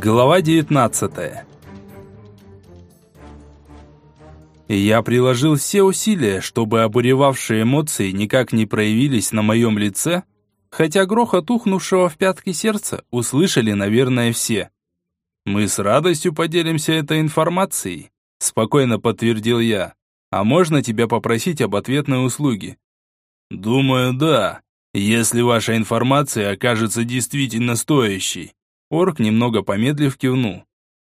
Глава 19 Я приложил все усилия, чтобы обуревавшие эмоции никак не проявились на моем лице, хотя грохот ухнувшего в пятки сердца услышали, наверное, все. «Мы с радостью поделимся этой информацией», – спокойно подтвердил я. «А можно тебя попросить об ответной услуге?» «Думаю, да, если ваша информация окажется действительно стоящей», Орк, немного помедлив, кивнул.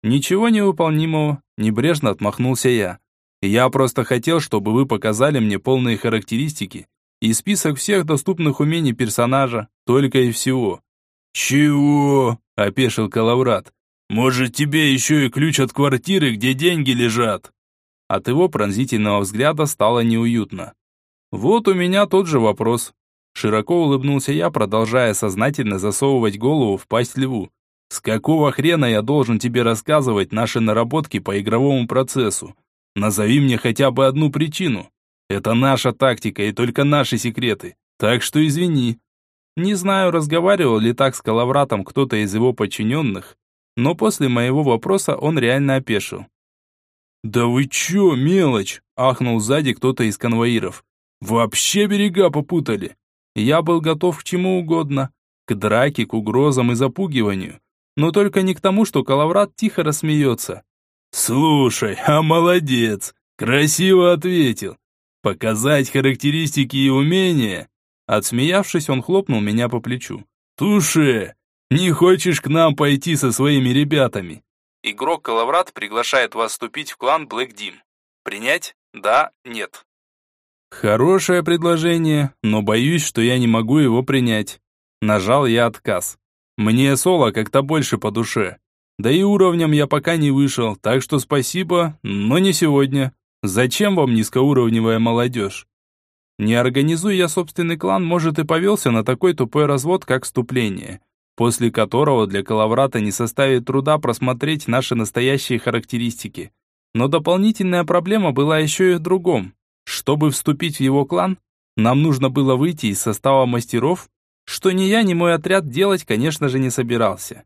«Ничего невыполнимого», – небрежно отмахнулся я. «Я просто хотел, чтобы вы показали мне полные характеристики и список всех доступных умений персонажа, только и всего». «Чего?» – опешил Калаврат. «Может, тебе еще и ключ от квартиры, где деньги лежат?» От его пронзительного взгляда стало неуютно. «Вот у меня тот же вопрос». Широко улыбнулся я, продолжая сознательно засовывать голову в пасть льву. С какого хрена я должен тебе рассказывать наши наработки по игровому процессу? Назови мне хотя бы одну причину. Это наша тактика и только наши секреты. Так что извини. Не знаю, разговаривал ли так с Калавратом кто-то из его подчиненных, но после моего вопроса он реально опешил. «Да вы чё, мелочь!» – ахнул сзади кто-то из конвоиров. «Вообще берега попутали!» Я был готов к чему угодно. К драке, к угрозам и запугиванию но только не к тому, что Калаврат тихо рассмеется. «Слушай, а молодец! Красиво ответил! Показать характеристики и умения?» Отсмеявшись, он хлопнул меня по плечу. «Туше! Не хочешь к нам пойти со своими ребятами?» Игрок Калаврат приглашает вас вступить в клан Блэк Дим. Принять? Да? Нет? Хорошее предложение, но боюсь, что я не могу его принять. Нажал я отказ. Мне соло как-то больше по душе. Да и уровнем я пока не вышел, так что спасибо, но не сегодня. Зачем вам низкоуровневая молодежь? Не организуя я собственный клан, может и повелся на такой тупой развод, как вступление, после которого для Калаврата не составит труда просмотреть наши настоящие характеристики. Но дополнительная проблема была еще и в другом. Чтобы вступить в его клан, нам нужно было выйти из состава мастеров что ни я, ни мой отряд делать, конечно же, не собирался.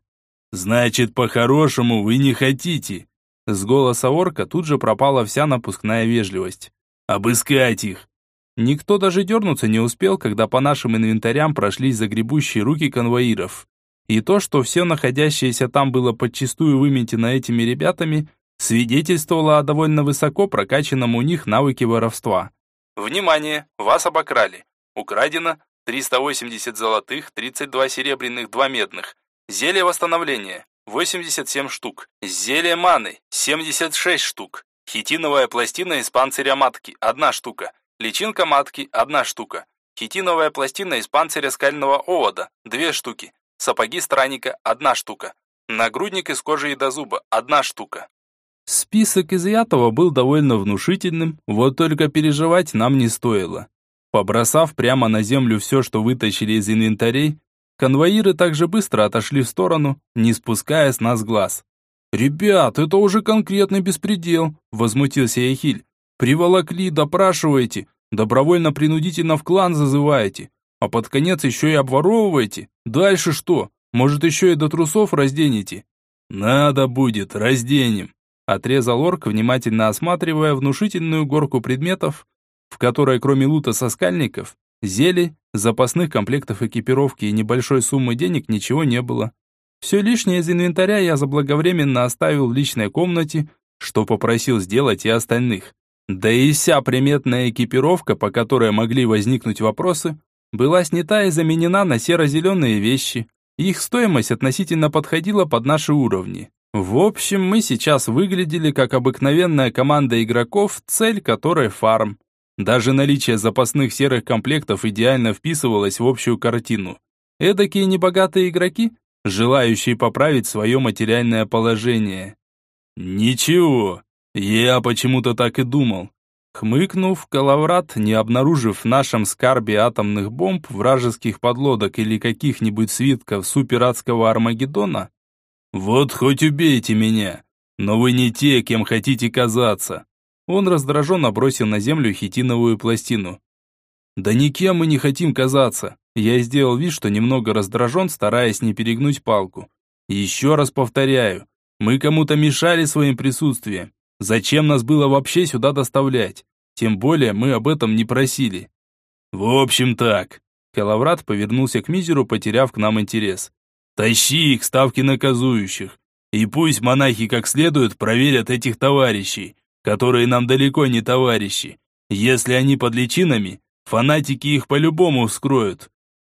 «Значит, по-хорошему вы не хотите?» С голоса орка тут же пропала вся напускная вежливость. «Обыскать их!» Никто даже дернуться не успел, когда по нашим инвентарям прошлись загребущие руки конвоиров. И то, что все находящееся там было подчистую выметено этими ребятами, свидетельствовало о довольно высоко прокачанном у них навыке воровства. Внимание! Вас обокрали. Украдено 380 золотых, 32 серебряных, 2 медных. Зелье восстановления 87 штук. Зелье маны 76 штук. Хитиновая пластина из панциря матки 1 штука. Личинка матки 1 штука. Хитиновая пластина из панциря скального овода 2 штуки. Сапоги странника 1 штука. Нагрудник из кожи и до зуба 1 штука. Список изъятого был довольно внушительным, вот только переживать нам не стоило. Побросав прямо на землю все, что вытащили из инвентарей, конвоиры также быстро отошли в сторону, не спуская с нас глаз. «Ребят, это уже конкретный беспредел», – возмутился Яхиль. «Приволокли, допрашиваете, добровольно-принудительно в клан зазываете, а под конец еще и обворовываете. Дальше что? Может, еще и до трусов разденете?» «Надо будет, разденем», – отрезал орк, внимательно осматривая внушительную горку предметов, в которой кроме лута соскальников, зелий, запасных комплектов экипировки и небольшой суммы денег ничего не было. Все лишнее из инвентаря я заблаговременно оставил в личной комнате, что попросил сделать и остальных. Да и вся приметная экипировка, по которой могли возникнуть вопросы, была снята и заменена на серо-зеленые вещи. Их стоимость относительно подходила под наши уровни. В общем, мы сейчас выглядели как обыкновенная команда игроков, цель которой фарм. Даже наличие запасных серых комплектов идеально вписывалось в общую картину. Эдакие небогатые игроки, желающие поправить свое материальное положение. «Ничего, я почему-то так и думал». Хмыкнув, Калаврат, не обнаружив в нашем скарбе атомных бомб, вражеских подлодок или каких-нибудь свитков суперадского Армагеддона, «Вот хоть убейте меня, но вы не те, кем хотите казаться. Он раздраженно бросил на землю хитиновую пластину. «Да никем мы не хотим казаться!» Я сделал вид, что немного раздражен, стараясь не перегнуть палку. Еще раз повторяю, мы кому-то мешали своим присутствием. Зачем нас было вообще сюда доставлять? Тем более мы об этом не просили. В общем так. Калаврат повернулся к Мизеру, потеряв к нам интерес. Тащи их ставки наказующих. И пусть монахи как следует проверят этих товарищей, которые нам далеко не товарищи. Если они под личинами, фанатики их по-любому вскроют.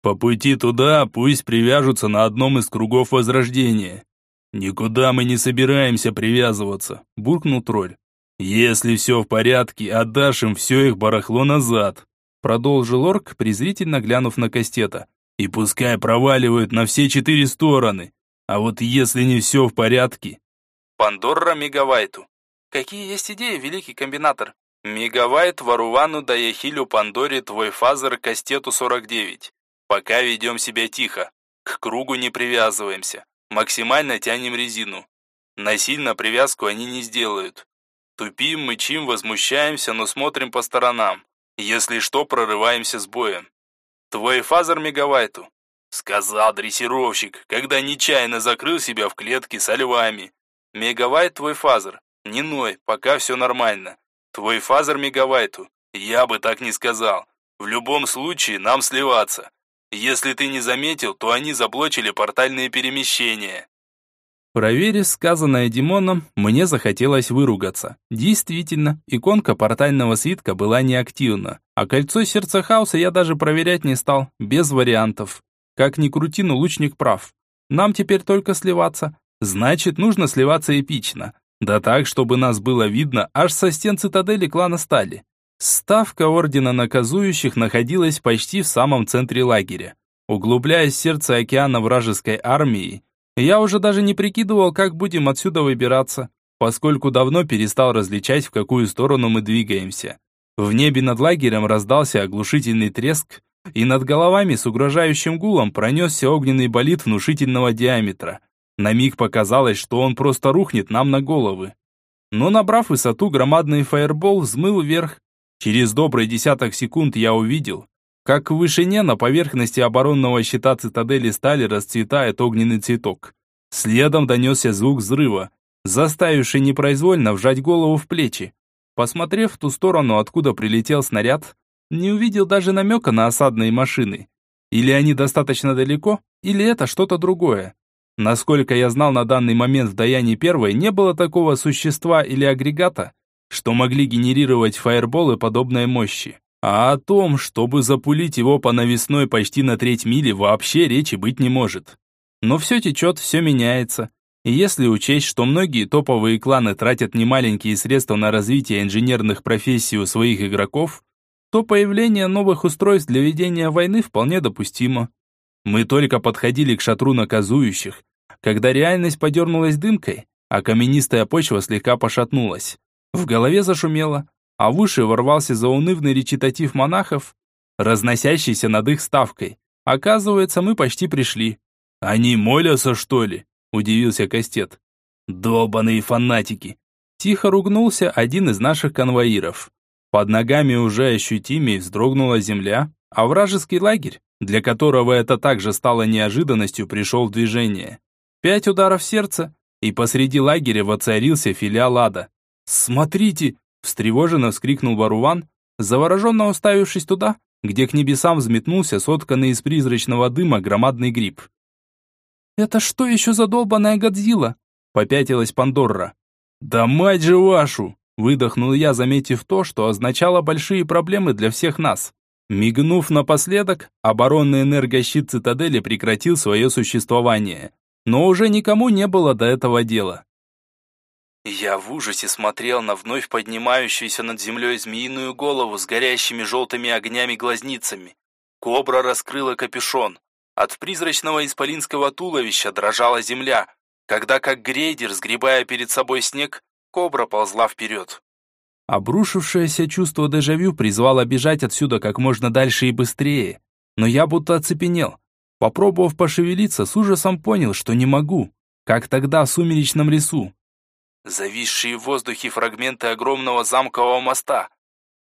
По пути туда пусть привяжутся на одном из кругов возрождения. Никуда мы не собираемся привязываться, буркнул тролль. Если все в порядке, отдашь им все их барахло назад. Продолжил орк, презрительно глянув на Кастета. И пускай проваливают на все четыре стороны. А вот если не все в порядке... Пандорра Мегавайту. Какие есть идеи, великий комбинатор? Мегавайт Варувану Даяхилю Пандоре Твой Фазер Кастету 49. Пока ведем себя тихо. К кругу не привязываемся. Максимально тянем резину. Насильно привязку они не сделают. Тупим, мычим, возмущаемся, но смотрим по сторонам. Если что, прорываемся с боем. Твой Фазер Мегавайту. Сказал дрессировщик, когда нечаянно закрыл себя в клетке со львами. Мегавайт Твой Фазер. Не ной, пока все нормально. Твой Фазер Мегавайту. Я бы так не сказал. В любом случае, нам сливаться. Если ты не заметил, то они заблочили портальные перемещения. Проверив сказанное Димоном, мне захотелось выругаться. Действительно, иконка портального свитка была неактивна, а кольцо сердца хаоса я даже проверять не стал, без вариантов. Как ни крути, но лучник прав. Нам теперь только сливаться. Значит, нужно сливаться эпично. Да так, чтобы нас было видно аж со стен цитадели клана Стали. Ставка Ордена Наказующих находилась почти в самом центре лагеря. Углубляясь в сердце океана вражеской армии, я уже даже не прикидывал, как будем отсюда выбираться, поскольку давно перестал различать, в какую сторону мы двигаемся. В небе над лагерем раздался оглушительный треск, и над головами с угрожающим гулом пронесся огненный болид внушительного диаметра. На миг показалось, что он просто рухнет нам на головы. Но набрав высоту, громадный фаербол взмыл вверх, Через добрый десяток секунд я увидел, как в вышине на поверхности оборонного щита цитадели стали расцветает огненный цветок. Следом донесся звук взрыва, заставивший непроизвольно вжать голову в плечи. Посмотрев в ту сторону, откуда прилетел снаряд, не увидел даже намека на осадные машины. Или они достаточно далеко, или это что-то другое. Насколько я знал на данный момент в Даяне Первой, не было такого существа или агрегата, что могли генерировать фаерболы подобной мощи. А о том, чтобы запулить его по навесной почти на треть мили, вообще речи быть не может. Но все течет, все меняется. И если учесть, что многие топовые кланы тратят немаленькие средства на развитие инженерных профессий у своих игроков, то появление новых устройств для ведения войны вполне допустимо. Мы только подходили к шатру наказующих, когда реальность подернулась дымкой, а каменистая почва слегка пошатнулась. В голове зашумело, а в уши ворвался заунывный речитатив монахов, разносящийся над их ставкой. Оказывается, мы почти пришли. «Они молятся, что ли?» – удивился Кастет. «Долбаные фанатики!» Тихо ругнулся один из наших конвоиров. Под ногами уже ощутимее вздрогнула земля, а вражеский лагерь, для которого это также стало неожиданностью, пришел в движение. Пять ударов сердца, и посреди лагеря воцарился филиал ада. «Смотрите!» – встревоженно вскрикнул Варуван, завороженно уставившись туда, где к небесам взметнулся сотканный из призрачного дыма громадный гриб. «Это что еще за долбаная Годзилла?» – попятилась Пандорра. «Да мать же вашу!» – выдохнул я, заметив то, что означало большие проблемы для всех нас. Мигнув напоследок, оборонный энергощит цитадели прекратил свое существование. Но уже никому не было до этого дела. Я в ужасе смотрел на вновь поднимающуюся над землей змеиную голову с горящими желтыми огнями глазницами. Кобра раскрыла капюшон. От призрачного исполинского туловища дрожала земля, когда, как грейдер, сгребая перед собой снег, кобра ползла вперед. Обрушившееся чувство дежавю призвало бежать отсюда как можно дальше и быстрее. Но я будто оцепенел. Попробовав пошевелиться, с ужасом понял, что не могу. Как тогда в сумеречном лесу. Зависшие в воздухе фрагменты огромного замкового моста,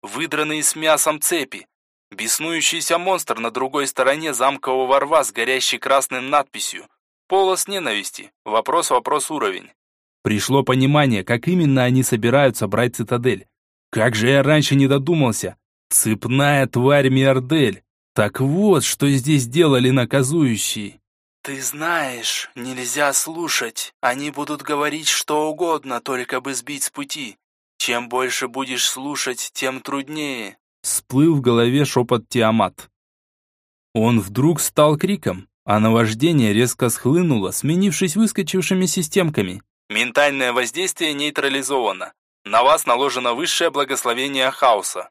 выдранные с мясом цепи, беснующийся монстр на другой стороне замкового рва с горящей красным надписью, Полос ненависти. Вопрос-вопрос уровень. Пришло понимание, как именно они собираются брать цитадель. Как же я раньше не додумался. Цепная тварь Миордель. Так вот, что здесь делали наказующие. «Ты знаешь, нельзя слушать. Они будут говорить что угодно, только бы сбить с пути. Чем больше будешь слушать, тем труднее». Всплыл в голове шепот Тиамат. Он вдруг стал криком, а наваждение резко схлынуло, сменившись выскочившими системками. «Ментальное воздействие нейтрализовано. На вас наложено высшее благословение хаоса.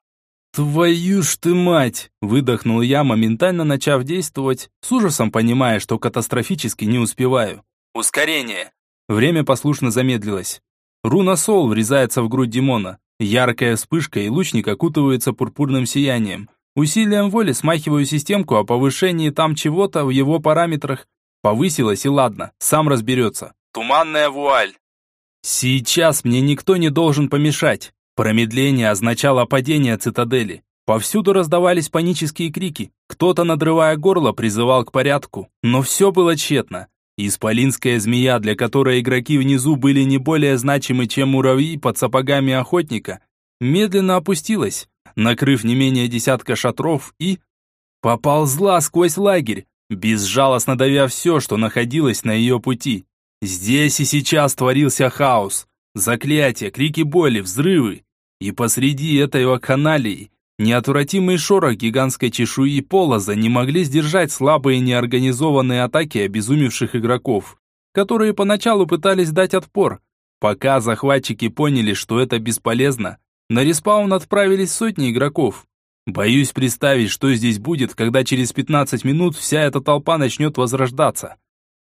«Твою ж ты мать!» – выдохнул я, моментально начав действовать, с ужасом понимая, что катастрофически не успеваю. «Ускорение!» Время послушно замедлилось. Руна Сол врезается в грудь Димона. Яркая вспышка, и лучник окутывается пурпурным сиянием. Усилием воли смахиваю системку о повышении там чего-то в его параметрах. Повысилось и ладно, сам разберется. Туманная вуаль. Сейчас мне никто не должен помешать. Промедление означало падение цитадели. Повсюду раздавались панические крики. Кто-то, надрывая горло, призывал к порядку. Но все было тщетно. Исполинская змея, для которой игроки внизу были не более значимы, чем муравьи под сапогами охотника, медленно опустилась, накрыв не менее десятка шатров и... Поползла сквозь лагерь, безжалостно давя все, что находилось на ее пути. Здесь и сейчас творился хаос. Заклятия, крики боли, взрывы. И посреди этой вакханалии неотвратимый шорох гигантской чешуи полоза не могли сдержать слабые неорганизованные атаки обезумевших игроков, которые поначалу пытались дать отпор. Пока захватчики поняли, что это бесполезно, на респаун отправились сотни игроков. Боюсь представить, что здесь будет, когда через 15 минут вся эта толпа начнет возрождаться.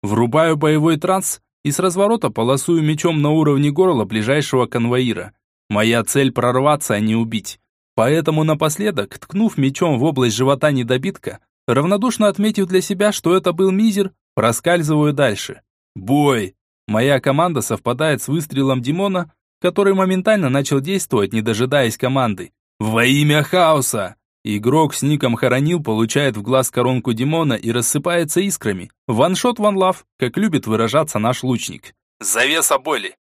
Врубаю боевой транс и с разворота полосую мечом на уровне горла ближайшего конвоира. Моя цель прорваться, а не убить. Поэтому напоследок, ткнув мечом в область живота недобитка, равнодушно отметив для себя, что это был мизер, проскальзываю дальше. Бой! Моя команда совпадает с выстрелом Димона, который моментально начал действовать, не дожидаясь команды. Во имя хаоса! Игрок с ником Хоронил получает в глаз коронку Димона и рассыпается искрами. Ваншот ван лав, как любит выражаться наш лучник. Завеса боли.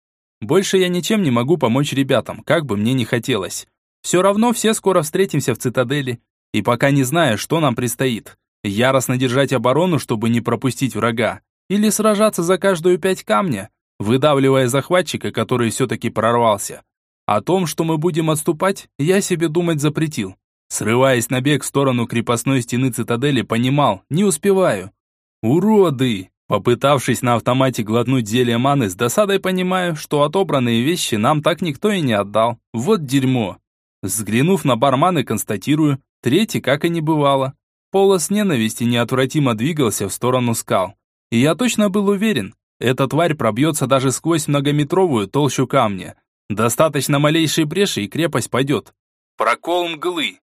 Больше я ничем не могу помочь ребятам, как бы мне ни хотелось. Все равно все скоро встретимся в цитадели. И пока не знаю, что нам предстоит. Яростно держать оборону, чтобы не пропустить врага. Или сражаться за каждую пять камня, выдавливая захватчика, который все-таки прорвался. О том, что мы будем отступать, я себе думать запретил. Срываясь на бег в сторону крепостной стены цитадели, понимал, не успеваю. Уроды! Попытавшись на автомате глотнуть зелье маны, с досадой понимаю, что отобранные вещи нам так никто и не отдал. Вот дерьмо. Взглянув на барманы, констатирую, третий как и не бывало. Полос ненависти неотвратимо двигался в сторону скал. И я точно был уверен, эта тварь пробьется даже сквозь многометровую толщу камня. Достаточно малейшей бреши, и крепость пойдет. Прокол мглы.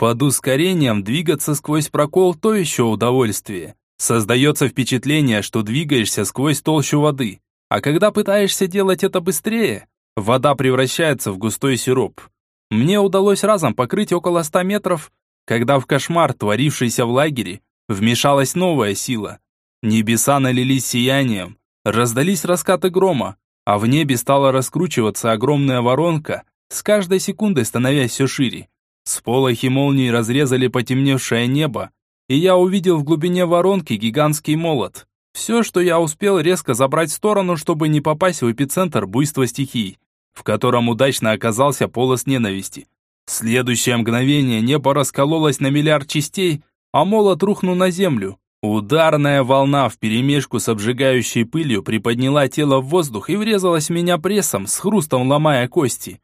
Под ускорением двигаться сквозь прокол – то еще удовольствие. Создается впечатление, что двигаешься сквозь толщу воды. А когда пытаешься делать это быстрее, вода превращается в густой сироп. Мне удалось разом покрыть около 100 метров, когда в кошмар, творившийся в лагере, вмешалась новая сила. Небеса налились сиянием, раздались раскаты грома, а в небе стала раскручиваться огромная воронка, с каждой секундой становясь все шире. Сполохи молнии разрезали потемневшее небо, и я увидел в глубине воронки гигантский молот. Все, что я успел резко забрать в сторону, чтобы не попасть в эпицентр буйства стихий, в котором удачно оказался полос ненависти. В следующее мгновение небо раскололось на миллиард частей, а молот рухнул на землю. Ударная волна вперемешку с обжигающей пылью приподняла тело в воздух и врезалась в меня прессом, с хрустом ломая кости.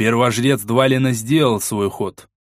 Первожрец Двалина сделал свой ход.